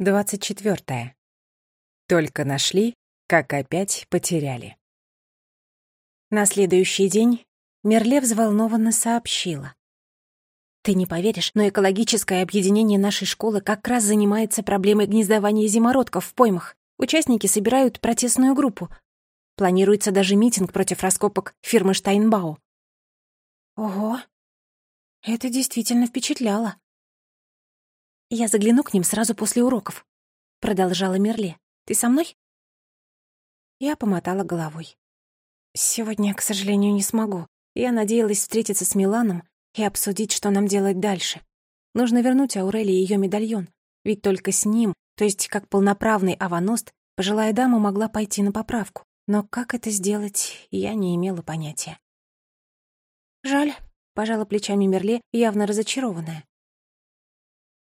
24. Только нашли, как опять потеряли. На следующий день Мерле взволнованно сообщила. «Ты не поверишь, но экологическое объединение нашей школы как раз занимается проблемой гнездования зимородков в поймах. Участники собирают протестную группу. Планируется даже митинг против раскопок фирмы Штайнбау». «Ого, это действительно впечатляло», «Я загляну к ним сразу после уроков», — продолжала Мерле. «Ты со мной?» Я помотала головой. «Сегодня, к сожалению, не смогу. Я надеялась встретиться с Миланом и обсудить, что нам делать дальше. Нужно вернуть Аурелии ее медальон, ведь только с ним, то есть как полноправный аваност, пожилая дама могла пойти на поправку. Но как это сделать, я не имела понятия. «Жаль», — пожала плечами Мерле, явно разочарованная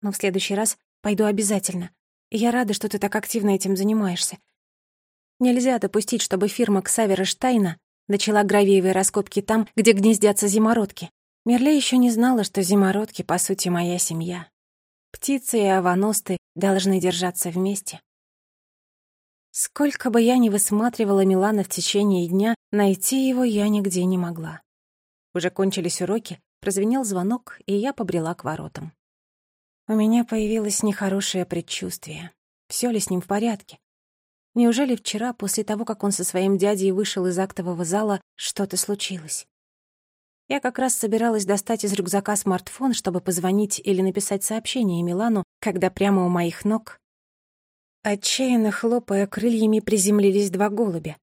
но в следующий раз пойду обязательно. Я рада, что ты так активно этим занимаешься. Нельзя допустить, чтобы фирма Ксавера Штайна начала гравиевые раскопки там, где гнездятся зимородки. Мерле еще не знала, что зимородки, по сути, моя семья. Птицы и аваносты должны держаться вместе. Сколько бы я ни высматривала Милана в течение дня, найти его я нигде не могла. Уже кончились уроки, прозвенел звонок, и я побрела к воротам. У меня появилось нехорошее предчувствие. Все ли с ним в порядке? Неужели вчера, после того, как он со своим дядей вышел из актового зала, что-то случилось? Я как раз собиралась достать из рюкзака смартфон, чтобы позвонить или написать сообщение Милану, когда прямо у моих ног, отчаянно хлопая крыльями, приземлились два голубя.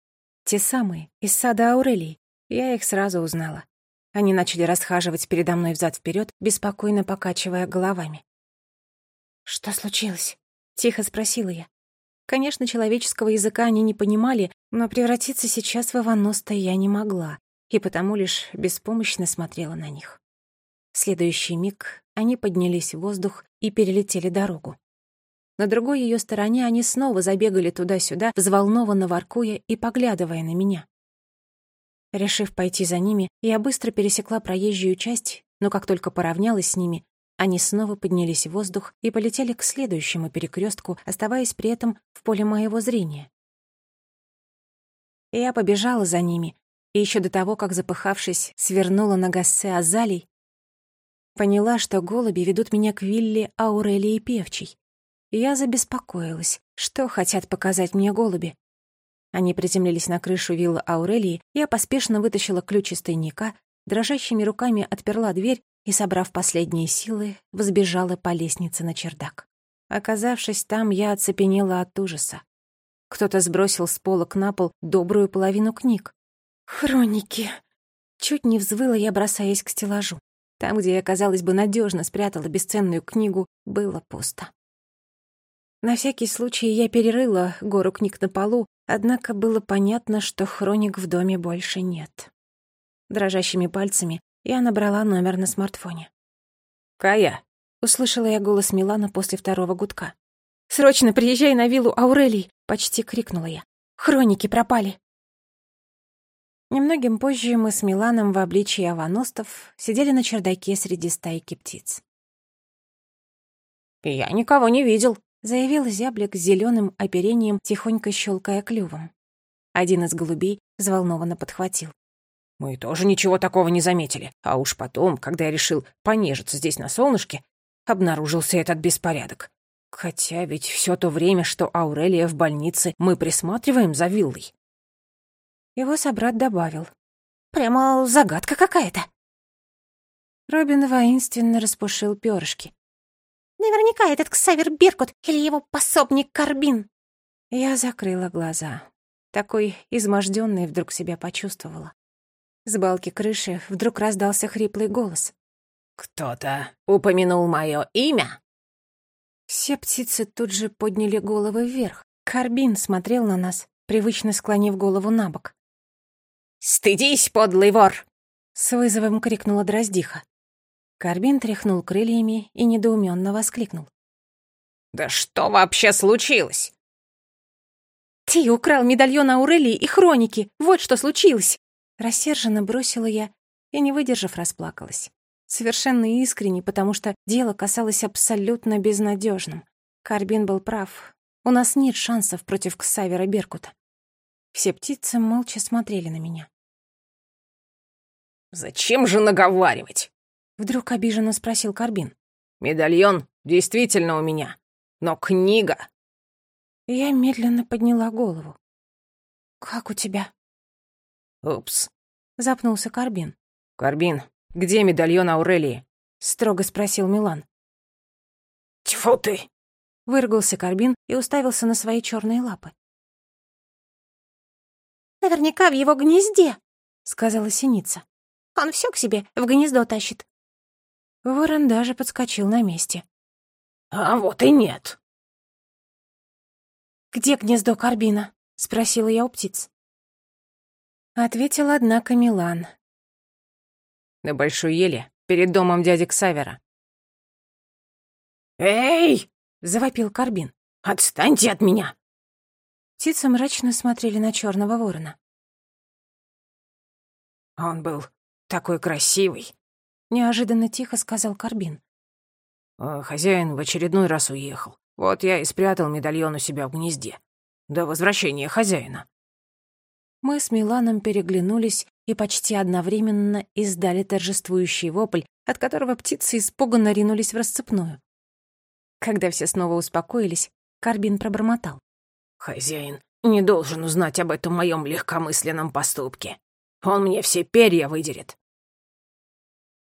Те самые, из сада Аурелии. Я их сразу узнала. Они начали расхаживать передо мной взад вперед, беспокойно покачивая головами. «Что случилось?» — тихо спросила я. Конечно, человеческого языка они не понимали, но превратиться сейчас в Иваноста я не могла, и потому лишь беспомощно смотрела на них. В следующий миг они поднялись в воздух и перелетели дорогу. На другой ее стороне они снова забегали туда-сюда, взволнованно воркуя и поглядывая на меня. Решив пойти за ними, я быстро пересекла проезжую часть, но как только поравнялась с ними, они снова поднялись в воздух и полетели к следующему перекрестку, оставаясь при этом в поле моего зрения. Я побежала за ними, и еще до того, как, запыхавшись, свернула на гассе Азалий, поняла, что голуби ведут меня к вилле Аурелии Певчей. Я забеспокоилась, что хотят показать мне голуби. Они приземлились на крышу виллы Аурелии, я поспешно вытащила ключ из тайника, дрожащими руками отперла дверь и, собрав последние силы, взбежала по лестнице на чердак. Оказавшись там, я оцепенела от ужаса. Кто-то сбросил с полок на пол добрую половину книг. «Хроники!» Чуть не взвыла я, бросаясь к стеллажу. Там, где я, казалось бы, надежно спрятала бесценную книгу, было пусто. На всякий случай я перерыла гору книг на полу, однако было понятно, что хроник в доме больше нет. Дрожащими пальцами я набрала номер на смартфоне. «Кая!» — услышала я голос Милана после второго гудка. «Срочно приезжай на виллу Аурелии!» — почти крикнула я. «Хроники пропали!» Немногим позже мы с Миланом в обличии аваностов сидели на чердаке среди стайки птиц. «Я никого не видел», — заявил зяблик с зеленым оперением, тихонько щелкая клювом. Один из голубей взволнованно подхватил. Мы тоже ничего такого не заметили. А уж потом, когда я решил понежиться здесь на солнышке, обнаружился этот беспорядок. Хотя ведь все то время, что Аурелия в больнице, мы присматриваем за виллой. Его собрат добавил. Прямо загадка какая-то. Робин воинственно распушил перышки. Наверняка этот Ксавер Беркут или его пособник Карбин. Я закрыла глаза. Такой изможденный вдруг себя почувствовала. С балки крыши вдруг раздался хриплый голос. «Кто-то упомянул мое имя?» Все птицы тут же подняли головы вверх. Карбин смотрел на нас, привычно склонив голову на бок. «Стыдись, подлый вор!» — с вызовом крикнула Дроздиха. Карбин тряхнул крыльями и недоуменно воскликнул. «Да что вообще случилось?» «Ты украл медальон Аурелии и хроники! Вот что случилось!» Рассерженно бросила я и, не выдержав, расплакалась. Совершенно искренне, потому что дело касалось абсолютно безнадежным. Карбин был прав. У нас нет шансов против Ксавера Беркута. Все птицы молча смотрели на меня. «Зачем же наговаривать?» Вдруг обиженно спросил Карбин. «Медальон действительно у меня, но книга...» Я медленно подняла голову. «Как у тебя?» «Упс», — запнулся Карбин. «Карбин, где медальон Аурелии?» — строго спросил Милан. «Тьфу ты!» — выругался Карбин и уставился на свои черные лапы. «Наверняка в его гнезде», — сказала синица. «Он все к себе в гнездо тащит». Ворон даже подскочил на месте. «А вот и нет». «Где гнездо Карбина?» — спросила я у птиц. Ответил, однако, Милан. «На Большой еле, перед домом дяди Ксавера». «Эй!» — завопил Карбин. «Отстаньте от меня!» Птицы мрачно смотрели на черного ворона. «Он был такой красивый!» — неожиданно тихо сказал Карбин. «А «Хозяин в очередной раз уехал. Вот я и спрятал медальон у себя в гнезде. До возвращения хозяина». Мы с Миланом переглянулись и почти одновременно издали торжествующий вопль, от которого птицы испуганно ринулись в расцепную. Когда все снова успокоились, Карбин пробормотал. «Хозяин не должен узнать об этом моем легкомысленном поступке. Он мне все перья выдерет».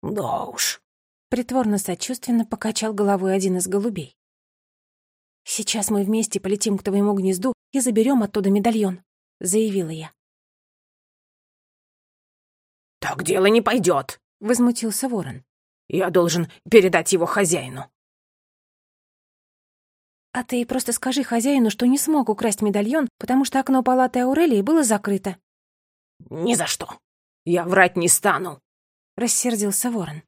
«Да уж», — притворно-сочувственно покачал головой один из голубей. «Сейчас мы вместе полетим к твоему гнезду и заберем оттуда медальон», — заявила я. «Так дело не пойдет», — возмутился ворон. «Я должен передать его хозяину». «А ты просто скажи хозяину, что не смог украсть медальон, потому что окно палаты Аурелии было закрыто». «Ни за что. Я врать не стану», — рассердился ворон.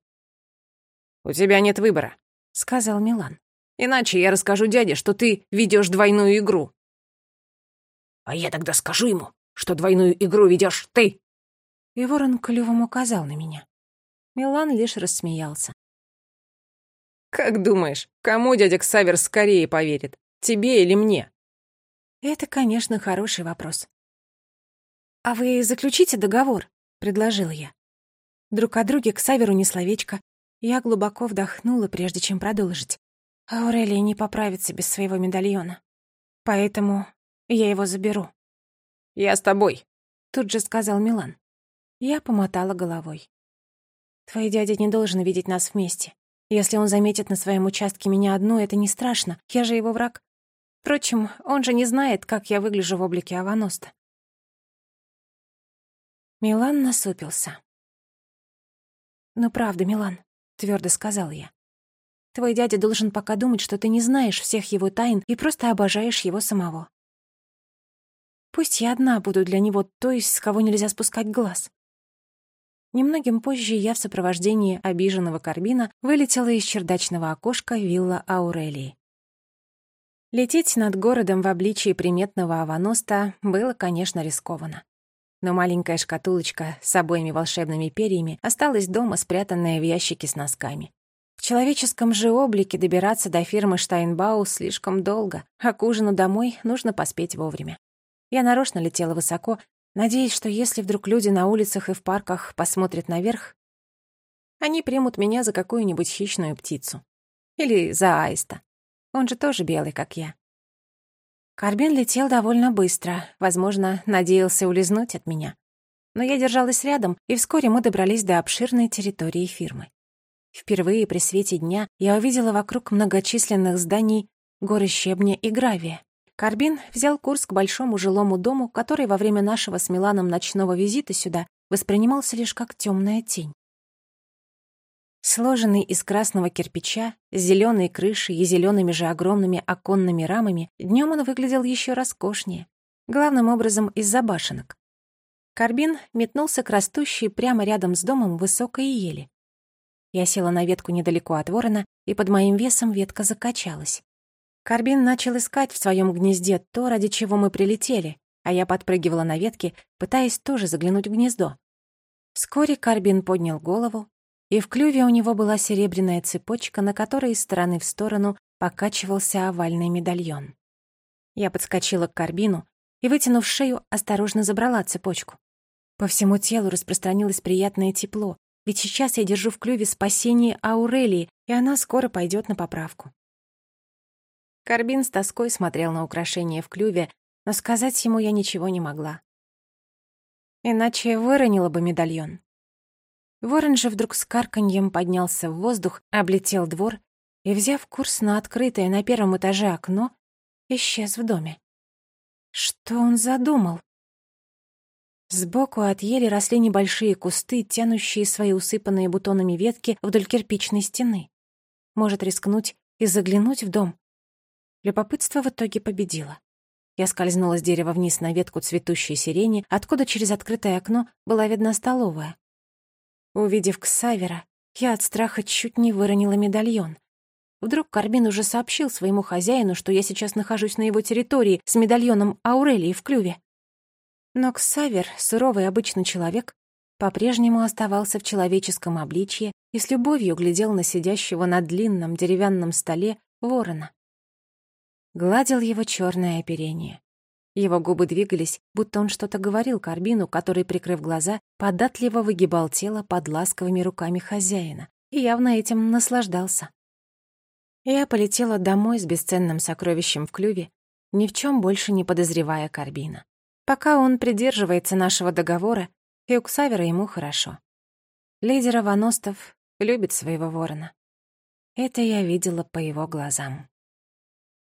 «У тебя нет выбора», — сказал Милан. «Иначе я расскажу дяде, что ты ведешь двойную игру». «А я тогда скажу ему, что двойную игру ведешь ты», и ворон клювом указал на меня. Милан лишь рассмеялся. «Как думаешь, кому дядя Ксавер скорее поверит, тебе или мне?» Это, конечно, хороший вопрос. «А вы заключите договор», — предложил я. Друг о друге Ксаверу не словечко. Я глубоко вдохнула, прежде чем продолжить. Аурелия не поправится без своего медальона. Поэтому я его заберу. «Я с тобой», — тут же сказал Милан. Я помотала головой. Твой дядя не должен видеть нас вместе. Если он заметит на своем участке меня одну, это не страшно, я же его враг. Впрочем, он же не знает, как я выгляжу в облике Аваноста. Милан насупился. «Ну правда, Милан», — твердо сказал я. «Твой дядя должен пока думать, что ты не знаешь всех его тайн и просто обожаешь его самого. Пусть я одна буду для него той, с кого нельзя спускать глаз. Немногим позже я в сопровождении обиженного Карбина вылетела из чердачного окошка вилла Аурелии. Лететь над городом в обличии приметного аваноста было, конечно, рискованно. Но маленькая шкатулочка с обоими волшебными перьями осталась дома, спрятанная в ящике с носками. В человеческом же облике добираться до фирмы Штайнбау слишком долго, а к ужину домой нужно поспеть вовремя. Я нарочно летела высоко, надеясь, что если вдруг люди на улицах и в парках посмотрят наверх, они примут меня за какую-нибудь хищную птицу. Или за аиста. Он же тоже белый, как я. Карбин летел довольно быстро, возможно, надеялся улизнуть от меня. Но я держалась рядом, и вскоре мы добрались до обширной территории фирмы. Впервые при свете дня я увидела вокруг многочисленных зданий горы щебня и гравия. Карбин взял курс к большому жилому дому, который во время нашего с Миланом ночного визита сюда воспринимался лишь как темная тень. Сложенный из красного кирпича, с зеленой крышей и зелеными же огромными оконными рамами, днем он выглядел еще роскошнее, главным образом из-за башенок. Карбин метнулся к растущей прямо рядом с домом высокой ели. Я села на ветку недалеко от ворона, и под моим весом ветка закачалась. Карбин начал искать в своем гнезде то, ради чего мы прилетели, а я подпрыгивала на ветке, пытаясь тоже заглянуть в гнездо. Вскоре Карбин поднял голову, и в клюве у него была серебряная цепочка, на которой из стороны в сторону покачивался овальный медальон. Я подскочила к карбину и, вытянув шею, осторожно забрала цепочку. По всему телу распространилось приятное тепло, ведь сейчас я держу в клюве спасение Аурелии, и она скоро пойдет на поправку. Карбин с тоской смотрел на украшение в клюве, но сказать ему я ничего не могла. Иначе выронила бы медальон. Ворон же вдруг с карканьем поднялся в воздух, облетел двор и, взяв курс на открытое на первом этаже окно, исчез в доме. Что он задумал? Сбоку от ели росли небольшие кусты, тянущие свои усыпанные бутонами ветки вдоль кирпичной стены. Может рискнуть и заглянуть в дом? Любопытство в итоге победило. Я скользнула с дерева вниз на ветку цветущей сирени, откуда через открытое окно была видна столовая. Увидев Ксавера, я от страха чуть не выронила медальон. Вдруг Карбин уже сообщил своему хозяину, что я сейчас нахожусь на его территории с медальоном Аурелии в клюве. Но Ксавер, суровый обычный человек, по-прежнему оставался в человеческом обличье и с любовью глядел на сидящего на длинном деревянном столе ворона гладил его черное оперение. Его губы двигались, будто он что-то говорил Карбину, который, прикрыв глаза, податливо выгибал тело под ласковыми руками хозяина и явно этим наслаждался. Я полетела домой с бесценным сокровищем в клюве, ни в чем больше не подозревая Карбина. Пока он придерживается нашего договора, и у Ксавера ему хорошо. Лидер Аваностов любит своего ворона. Это я видела по его глазам.